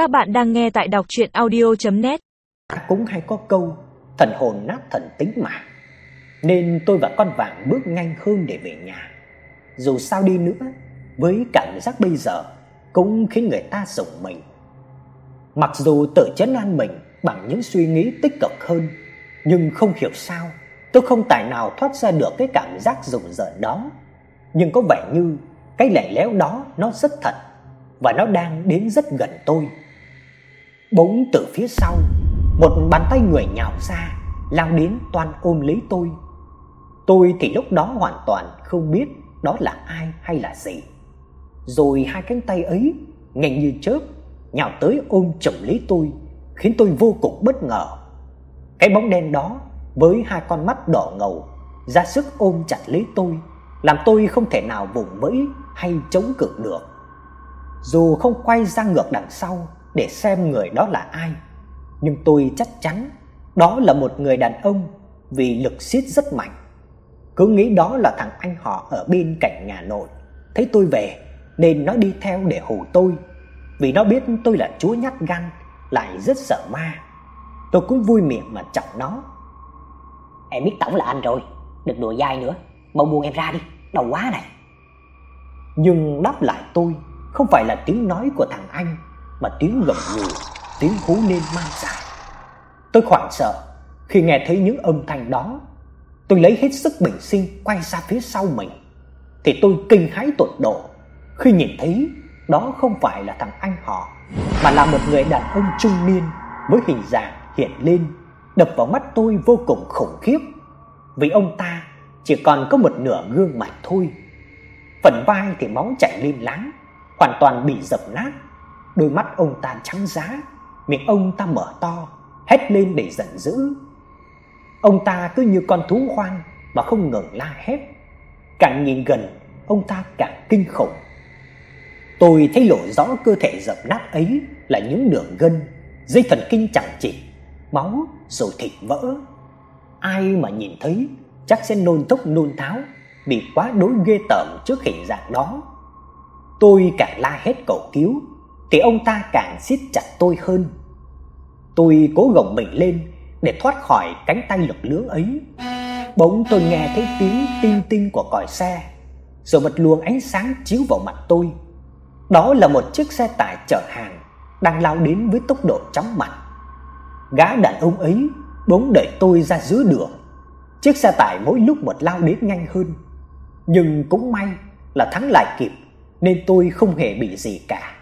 Các bạn đang nghe tại đọc chuyện audio.net Cũng hay có câu thần hồn nát thần tính mà. Nên tôi và con vàng bước nhanh hơn để về nhà. Dù sao đi nữa, với cảm giác bây giờ cũng khiến người ta rùng mình. Mặc dù tự chấn an mình bằng những suy nghĩ tích cực hơn, nhưng không hiểu sao tôi không tài nào thoát ra được cái cảm giác rùng rợn đó. Nhưng có vẻ như cái lẻ léo đó nó rất thật và nó đang đến rất gần tôi. Bỗng từ phía sau, một bàn tay người nhào ra, lao đến toàn ôm lấy tôi. Tôi thì lúc đó hoàn toàn không biết đó là ai hay là gì. Rồi hai cánh tay ấy nhanh như chớp nhào tới ôm chầm lấy tôi, khiến tôi vô cùng bất ngờ. Cái bóng đen đó với hai con mắt đỏ ngầu ra sức ôm chặt lấy tôi, làm tôi không thể nào vùng vẫy hay chống cự được. Dù không quay ra ngược đằng sau để xem người đó là ai, nhưng tôi chắc chắn đó là một người đàn ông vì lực siết rất mạnh. Cứ nghĩ đó là thằng anh họ ở bên cạnh nhà nội, thấy tôi về nên nó đi theo để hù tôi, vì nó biết tôi là chúa nhát gan, lại rất sợ ma. Tôi cũng vui miệng mà chọc nó. Em biết tổng là anh rồi, đừng đùa dai nữa, mau buông em ra đi, đau quá này. Nhưng đáp lại tôi không phải là tiếng nói của thằng anh mà tiếng gầm gừ, tiếng hú lên man dại. Tôi hoảng sợ khi nghe thấy những âm thanh đó. Tôi lấy hết sức bình sinh quay ra phía sau mình thì tôi kinh hãi tột độ khi nhìn thấy đó không phải là thằng anh họ mà là một người đàn ông trung niên với hình dạng hiện lên đập vào mắt tôi vô cùng khủng khiếp. Vì ông ta chỉ còn có một nửa gương mặt thôi. Phần vai thì máu chảy lên láng, hoàn toàn bị dập nát. Đôi mắt ông ta trắng giá, miệng ông ta mở to, hét lên để giận dữ. Ông ta cứ như con thú hoang mà không ngừng la hét. Càng nhìn gần, ông ta càng kinh khủng. Tôi thấy lộ rõ cơ thể dập nát ấy là những đường gân, dây thần kinh chẳng chịt, máu rồi thịt vỡ. Ai mà nhìn thấy chắc sẽ nôn tốc nôn tháo vì quá đối ghê tởm trước hình dạng đó. Tôi càng la hét cầu cứu thì ông ta càng siết chặt tôi hơn. Tôi cố gồng mình lên để thoát khỏi cánh tay lực lưỡng ấy. Bỗng tôi nghe thấy tiếng tinh tinh của còi xe, rồi một luồng ánh sáng chiếu vào mặt tôi. Đó là một chiếc xe tải chở hàng đang lao đến với tốc độ chóng mặt. Gã đàn ông ấy bỗng đẩy tôi ra giữa đường. Chiếc xe tải mỗi lúc một lao đến nhanh hơn, nhưng cũng may là thắng lại kịp nên tôi không hề bị gì cả.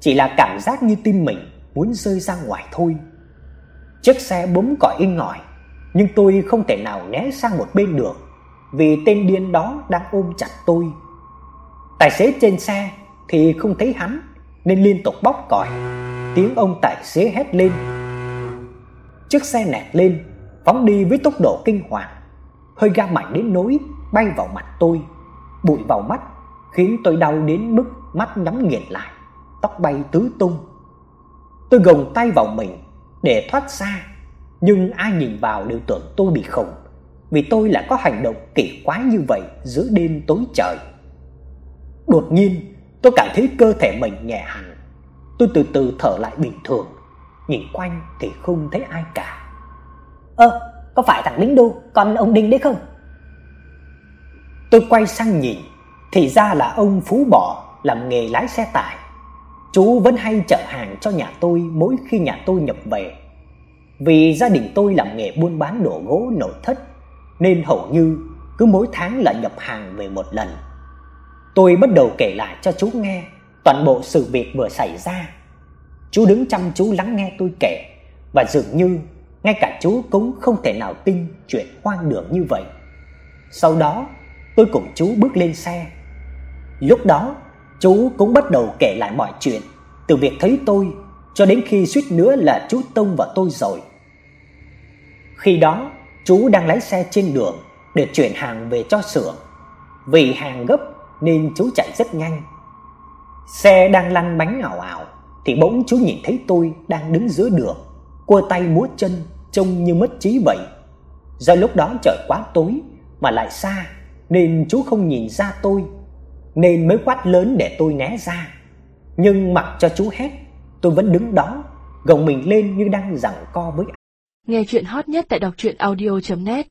Chỉ là cảm giác như tim mình muốn rơi ra ngoài thôi. Chiếc xe bấm còi inh ỏi, nhưng tôi không thể nào né sang một bên được vì tên điên đó đang ôm chặt tôi. Tài xế trên xe thì không thấy hắn nên liên tục bóp còi. Tiếng ông tài xế hét lên. Chiếc xe nẹt lên, phóng đi với tốc độ kinh hoàng. Hơi ga mạnh đến nỗi bay vào mặt tôi, bụi vào mắt khiến tôi đau đến mức mắt nhắm nghiền lại, tóc bay tứ tung. Tôi gồng tay vào mình để thoát ra, nhưng ai nhìn vào đều tưởng tôi bị khùng, vì tôi lại có hành động kỳ quái như vậy giữa đêm tối trời. Đột nhiên, tôi cảm thấy cơ thể mình nhẹ hẳn. Tôi từ từ thở lại bình thường, nhìn quanh thì không thấy ai cả. Ơ, có phải thằng lính đô con ông Đinh đấy không? Tôi quay sang nhìn, thì ra là ông Phú Bò làm nghề lái xe tải. Chú vẫn hay chở hàng cho nhà tôi mỗi khi nhà tôi nhập về. Vì gia đình tôi làm nghề buôn bán đồ gỗ nội thất nên hầu như cứ mỗi tháng là nhập hàng về một lần. Tôi bắt đầu kể lại cho chú nghe toàn bộ sự việc vừa xảy ra. Chú đứng chăm chú lắng nghe tôi kể và dường như ngay cả chú cũng không thể nào tin chuyện hoang đường như vậy. Sau đó, tôi cùng chú bước lên xe. Lúc đó, chú cũng bắt đầu kể lại mọi chuyện, từ việc thấy tôi cho đến khi suýt nữa là chú tông vào tôi rồi. Khi đó, chú đang lái xe trên đường để chuyển hàng về cho xưởng. Vì hàng gấp nên chú chạy rất nhanh. Xe đang lăn bánh ảo ảo thì bỗng chú nhìn thấy tôi đang đứng giữa đường, cua tay múa chân trông như mất trí vậy. Do lúc đó trời quá tối mà lại xa nên chú không nhìn ra tôi nên mới quát lớn để tôi né ra. Nhưng mặc cho chú hét tôi vẫn đứng đó, gồng mình lên như đang giằng co với Nghe chuyện hot nhất tại đọc truyện audio net